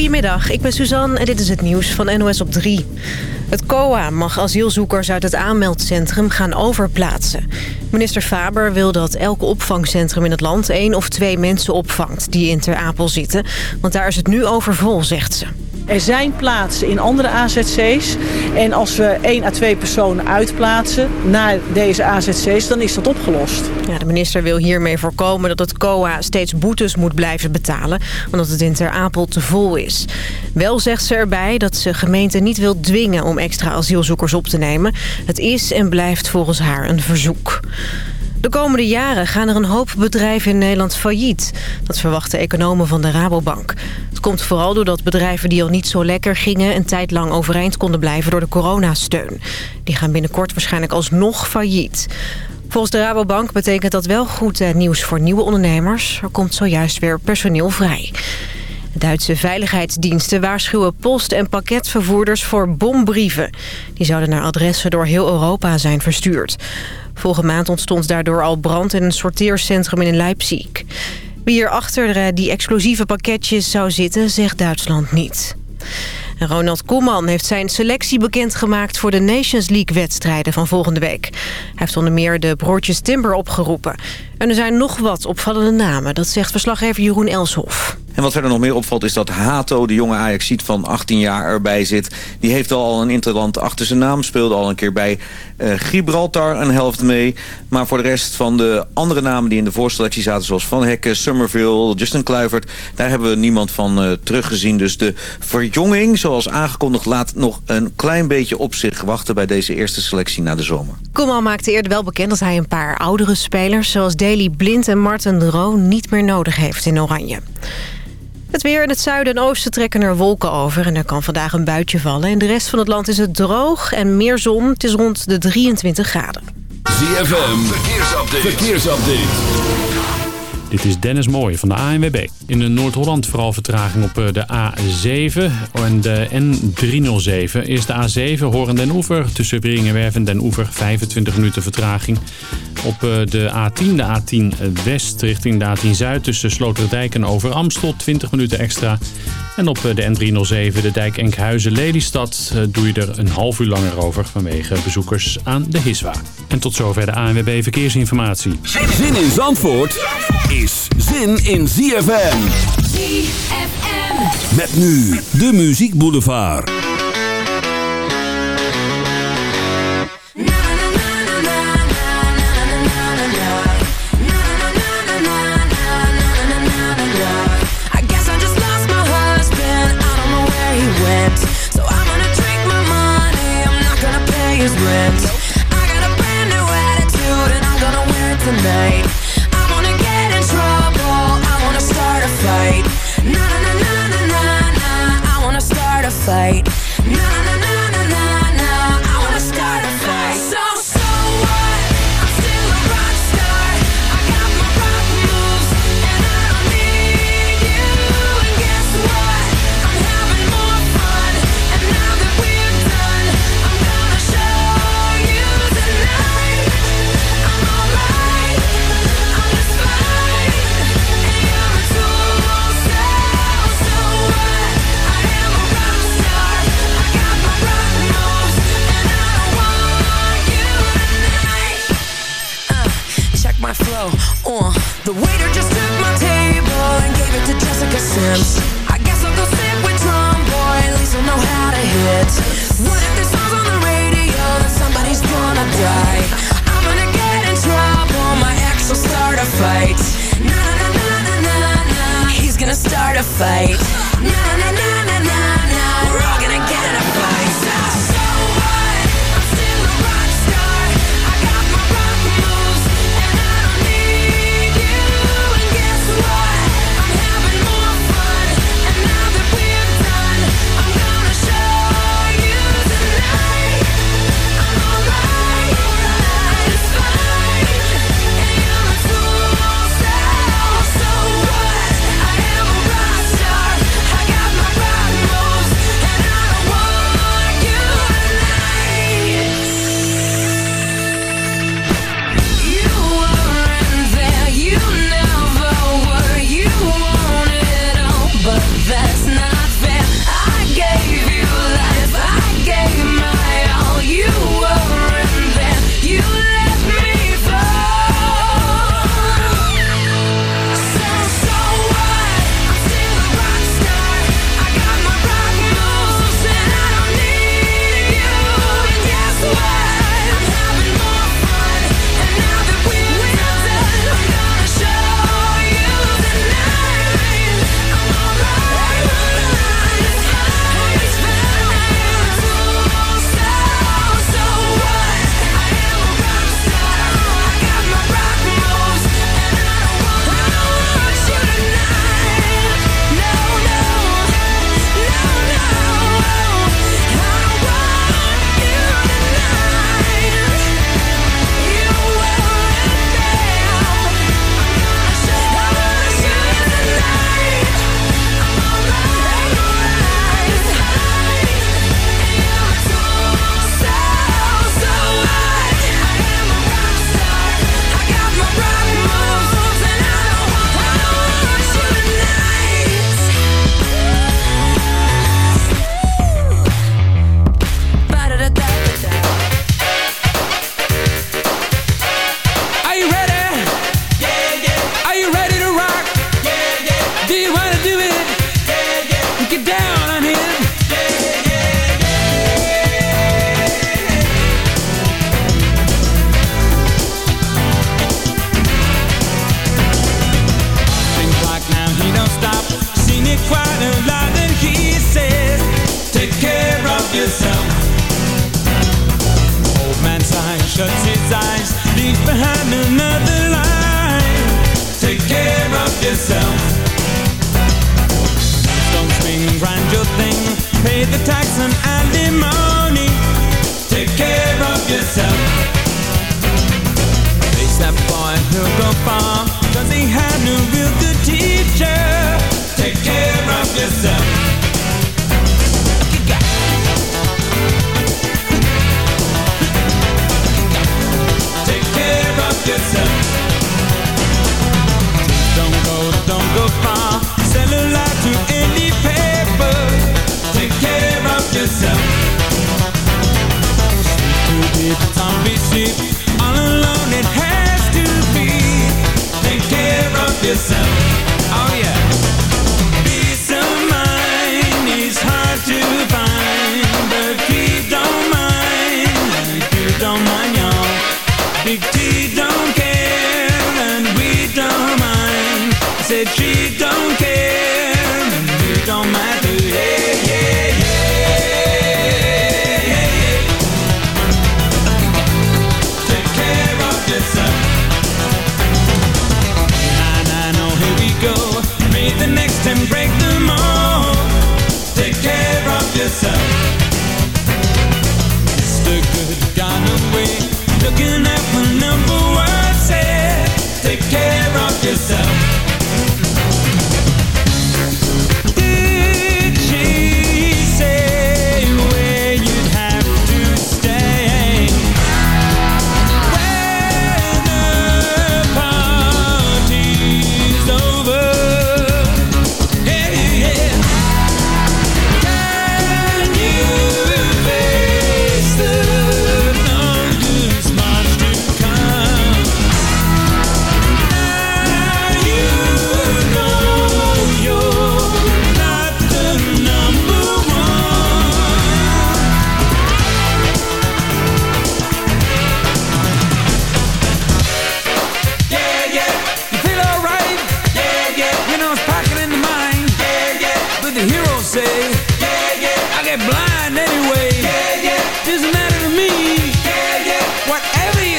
Goedemiddag, ik ben Suzanne en dit is het nieuws van NOS op 3. Het COA mag asielzoekers uit het aanmeldcentrum gaan overplaatsen. Minister Faber wil dat elk opvangcentrum in het land... één of twee mensen opvangt die in Ter Apel zitten. Want daar is het nu overvol, zegt ze. Er zijn plaatsen in andere AZC's. En als we één à twee personen uitplaatsen naar deze AZC's, dan is dat opgelost. Ja, de minister wil hiermee voorkomen dat het COA steeds boetes moet blijven betalen. Omdat het in Ter Apel te vol is. Wel zegt ze erbij dat ze gemeenten niet wil dwingen om extra asielzoekers op te nemen. Het is en blijft volgens haar een verzoek. De komende jaren gaan er een hoop bedrijven in Nederland failliet. Dat verwachten economen van de Rabobank. Het komt vooral doordat bedrijven die al niet zo lekker gingen... een tijd lang overeind konden blijven door de coronasteun. Die gaan binnenkort waarschijnlijk alsnog failliet. Volgens de Rabobank betekent dat wel goed eh, nieuws voor nieuwe ondernemers. Er komt zojuist weer personeel vrij. Duitse veiligheidsdiensten waarschuwen post- en pakketvervoerders voor bombrieven. Die zouden naar adressen door heel Europa zijn verstuurd. Vorige maand ontstond daardoor al brand in een sorteercentrum in Leipzig. Wie er achter eh, die explosieve pakketjes zou zitten, zegt Duitsland niet. Ronald Koeman heeft zijn selectie bekendgemaakt voor de Nations League-wedstrijden van volgende week. Hij heeft onder meer de broertjes Timber opgeroepen. En er zijn nog wat opvallende namen, dat zegt verslaggever Jeroen Elshoff. En wat verder nog meer opvalt is dat Hato, de jonge Ajaxiet van 18 jaar, erbij zit. Die heeft al een interland achter zijn naam. Speelde al een keer bij uh, Gibraltar een helft mee. Maar voor de rest van de andere namen die in de voorselectie zaten... zoals Van Hekken, Summerville, Justin Kluivert... daar hebben we niemand van uh, teruggezien. Dus de verjonging, zoals aangekondigd, laat nog een klein beetje op zich wachten... bij deze eerste selectie na de zomer. Koeman maakte eerder wel bekend dat hij een paar oudere spelers... zoals Daley Blind en Martin de Roo niet meer nodig heeft in Oranje. Het weer in het zuiden en oosten trekken er wolken over... en er kan vandaag een buitje vallen. In de rest van het land is het droog en meer zon. Het is rond de 23 graden. ZFM, verkeersupdate. verkeersupdate. Dit is Dennis Mooij van de ANWB. In Noord-Holland vooral vertraging op de A7 en de N307. Eerst de A7 Horen den Oever tussen Bringenwerf en den Oever 25 minuten vertraging. Op de A10, de A10 West richting de A10 Zuid tussen Sloterdijk en Over Amstel 20 minuten extra. En op de N307, de dijk Enkhuizen-Lelystad, doe je er een half uur langer over vanwege bezoekers aan de Hiswa. En tot zover de ANWB Verkeersinformatie. Zin in Zandvoort is zin in ZFM. ZFM. Met nu de Muziek Boulevard. Fight. Na na Na na na na na na, he's gonna start a fight. Na na na na na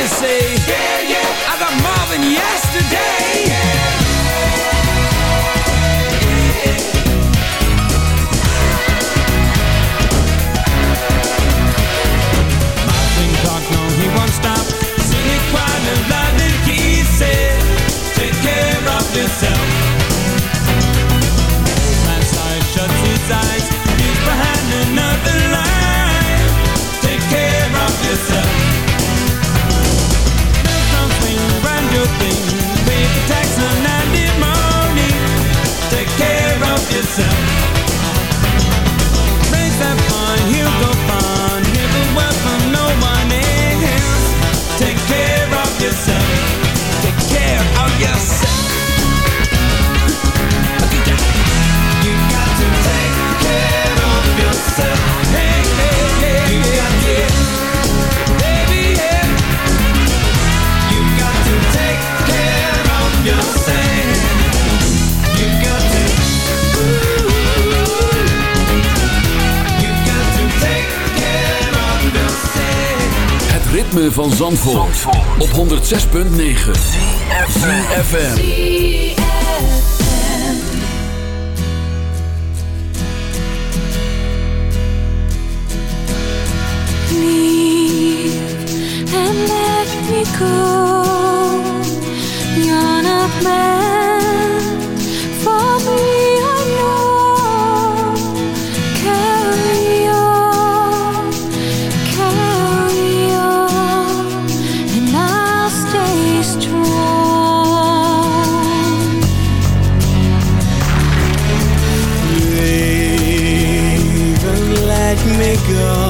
say, yeah, yeah, I got van Zandvoort, op 106.9 Leave and let me go You're not mad girl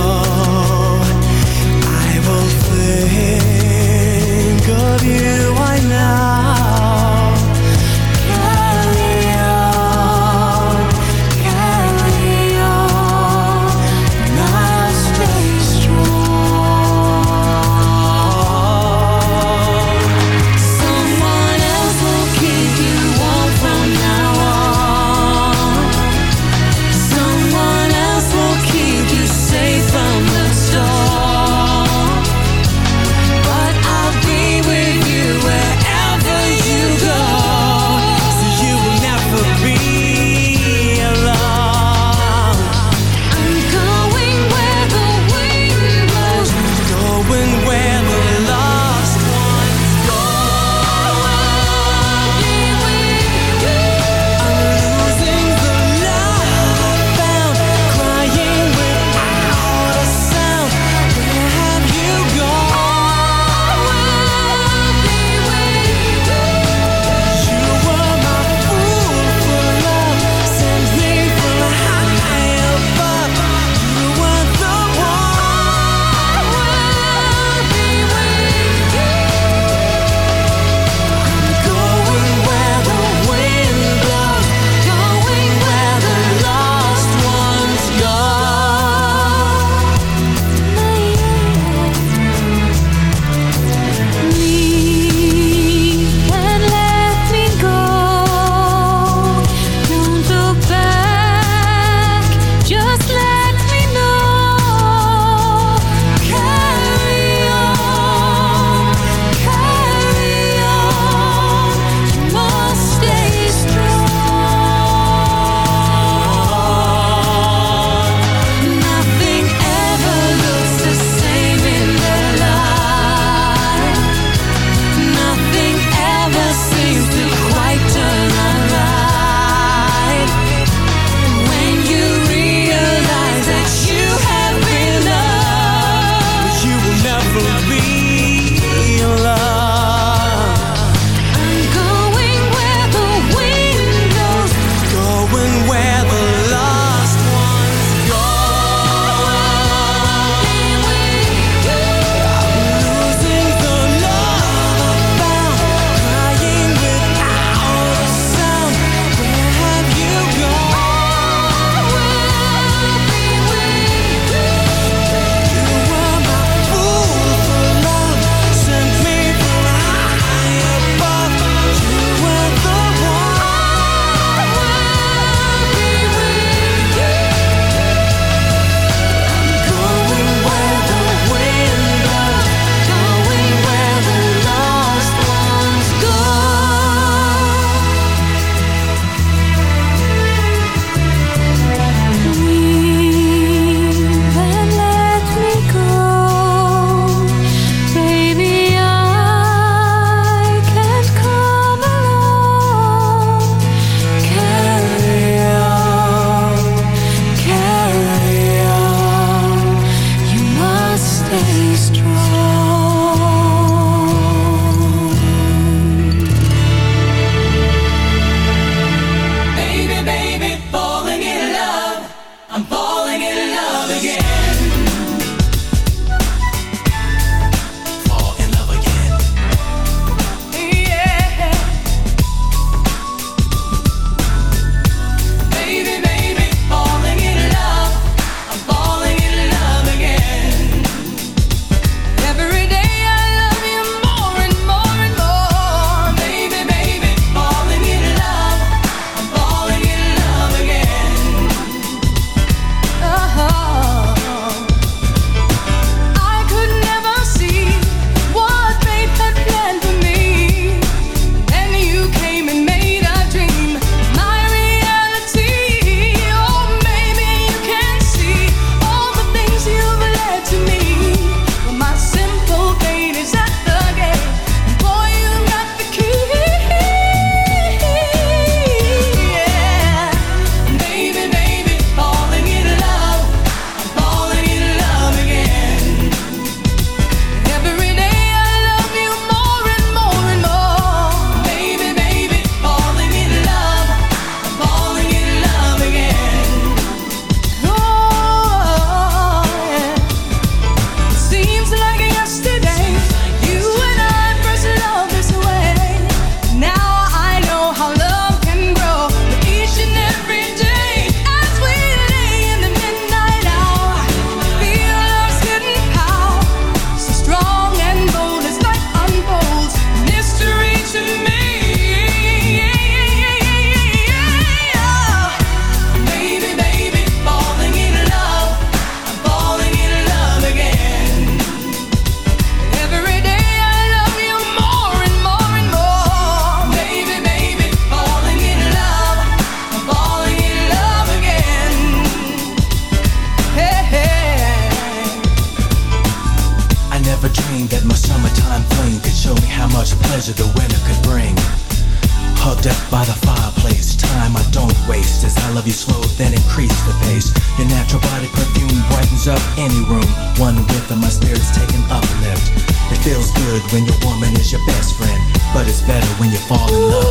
fall in love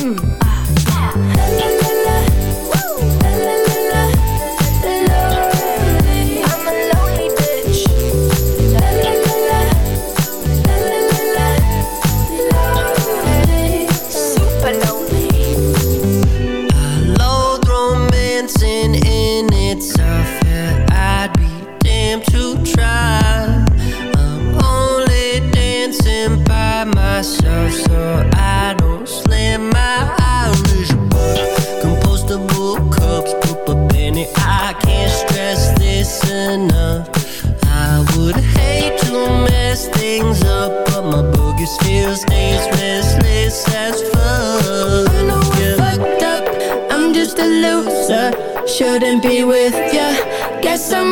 Mm, ah.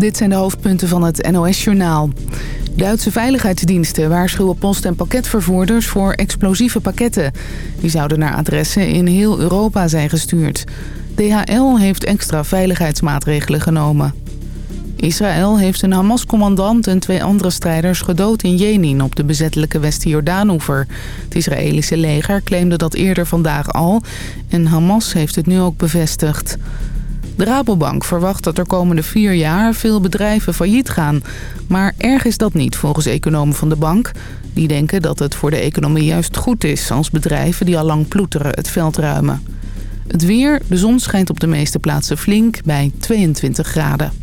dit zijn de hoofdpunten van het NOS-journaal. Duitse veiligheidsdiensten waarschuwen post- en pakketvervoerders voor explosieve pakketten. Die zouden naar adressen in heel Europa zijn gestuurd. DHL heeft extra veiligheidsmaatregelen genomen. Israël heeft een Hamas-commandant en twee andere strijders gedood in Jenin op de bezettelijke West-Jordaanoever. Het Israëlische leger claimde dat eerder vandaag al en Hamas heeft het nu ook bevestigd. De Rabobank verwacht dat er komende vier jaar veel bedrijven failliet gaan. Maar erg is dat niet volgens economen van de bank. Die denken dat het voor de economie juist goed is als bedrijven die al lang ploeteren het veld ruimen. Het weer, de zon schijnt op de meeste plaatsen flink bij 22 graden.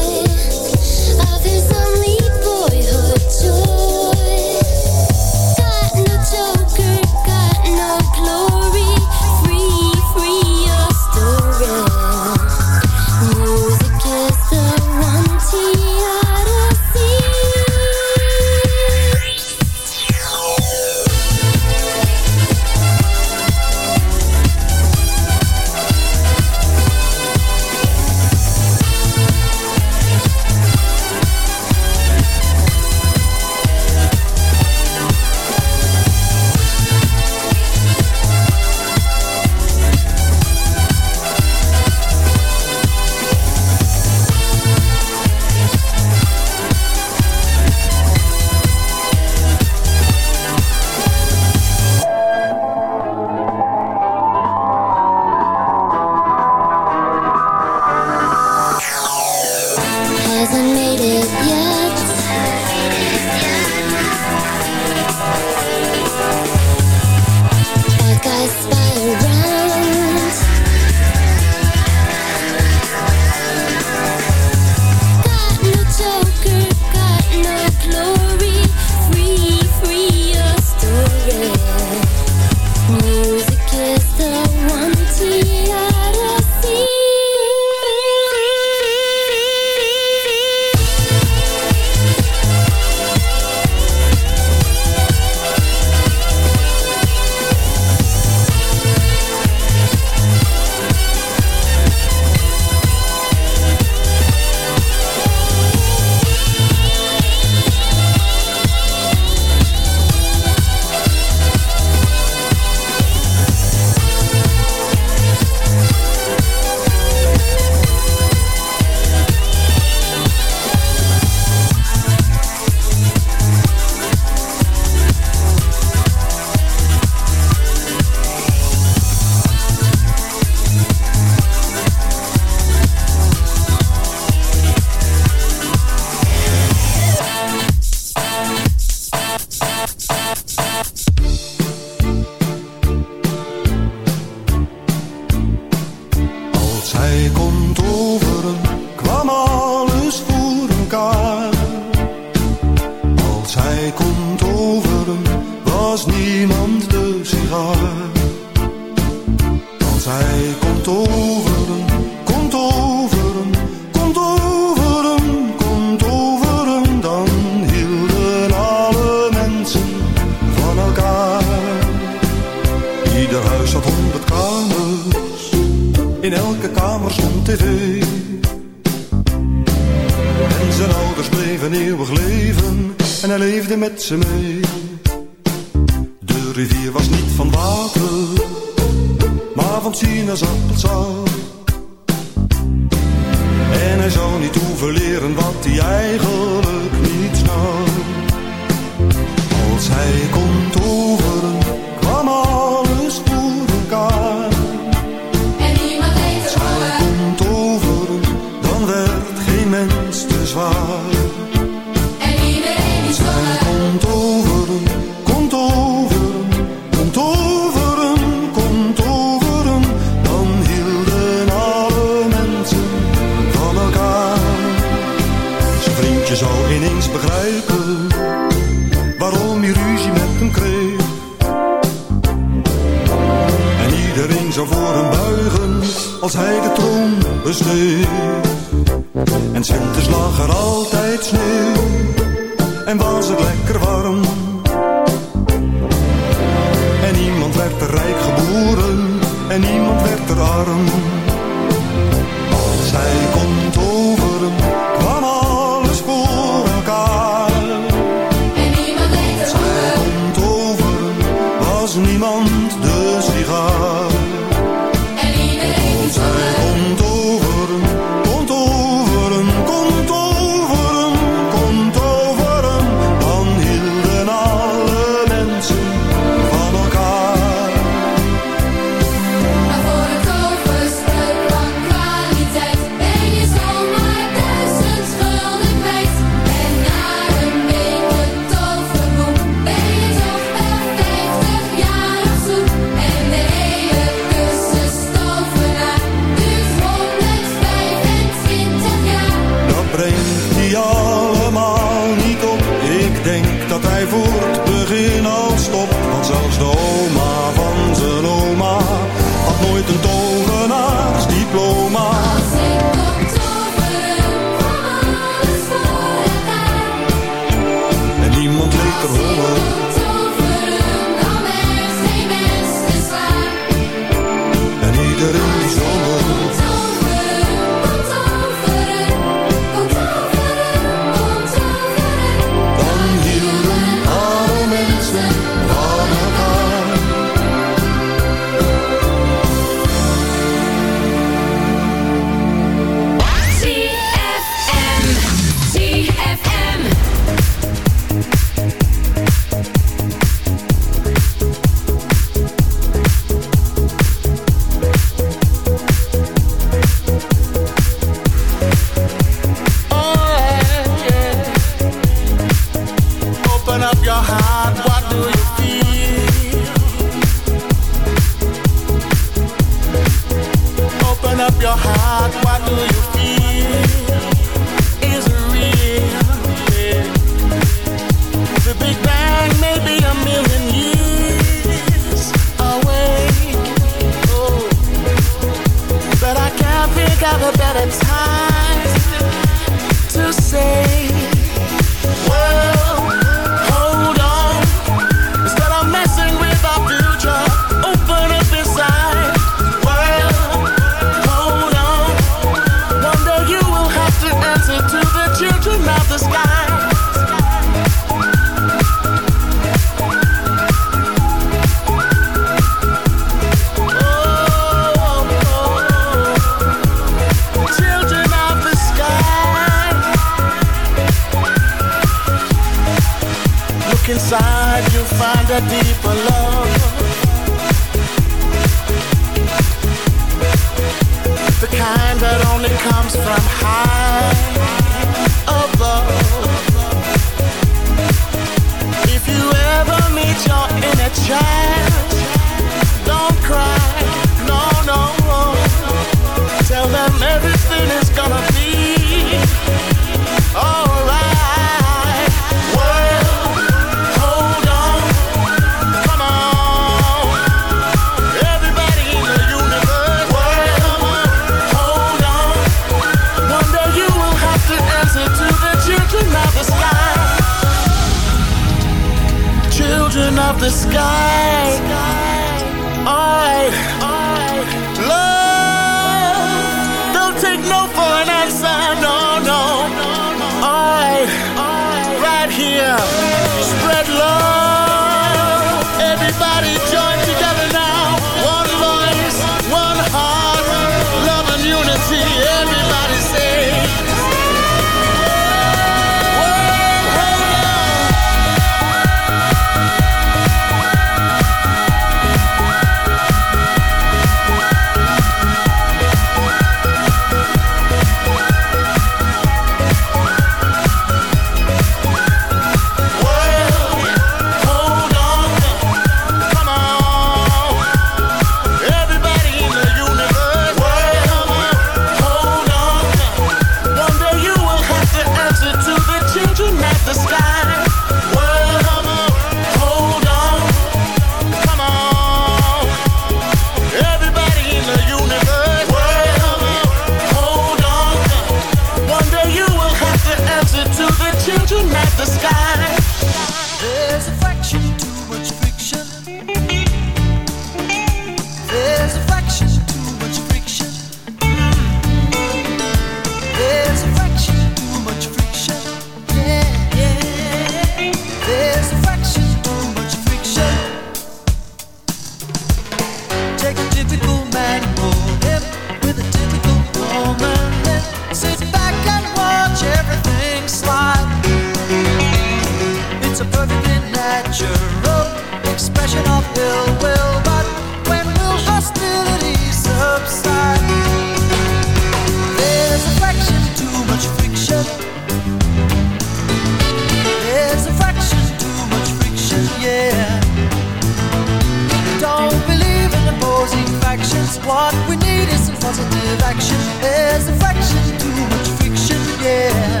satisfaction there's a fraction too much friction, yeah.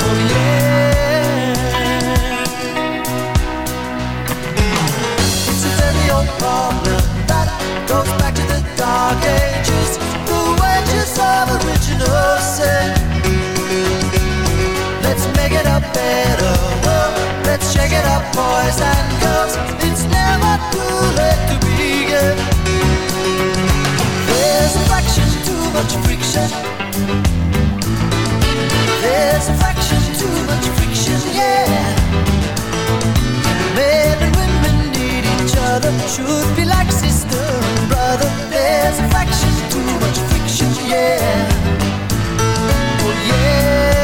Oh yeah. It's a very old problem that goes back to the dark ages, the wages of original sin. Let's make it a better world. Let's shake it up, boys and girls. It's never too late to begin fraction too much friction. There's a fraction too much friction, yeah. Men and women need each other, should be like sister and brother. There's a fraction too much friction, yeah. Oh yeah.